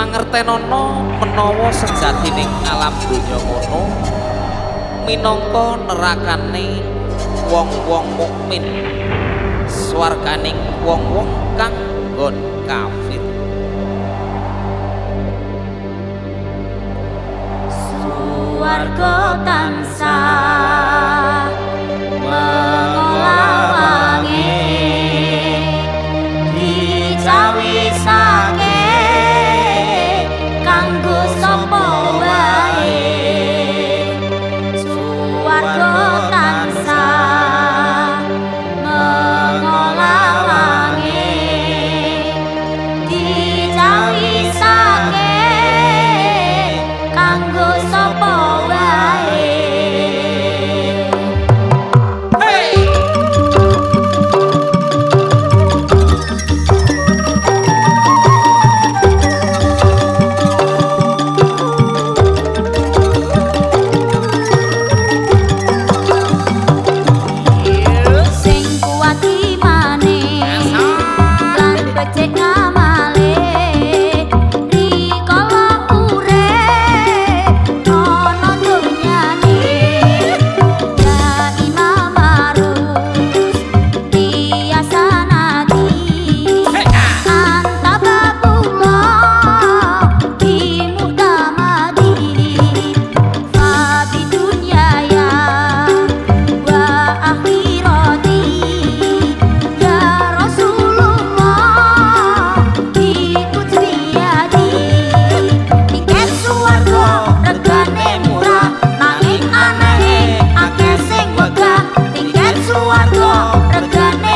mangertenono menawa sejatining alam donya ngono minangka nerakane wong-wong mukmin swarganing wong-wong kang nggon kafir. Warga tansah warga regane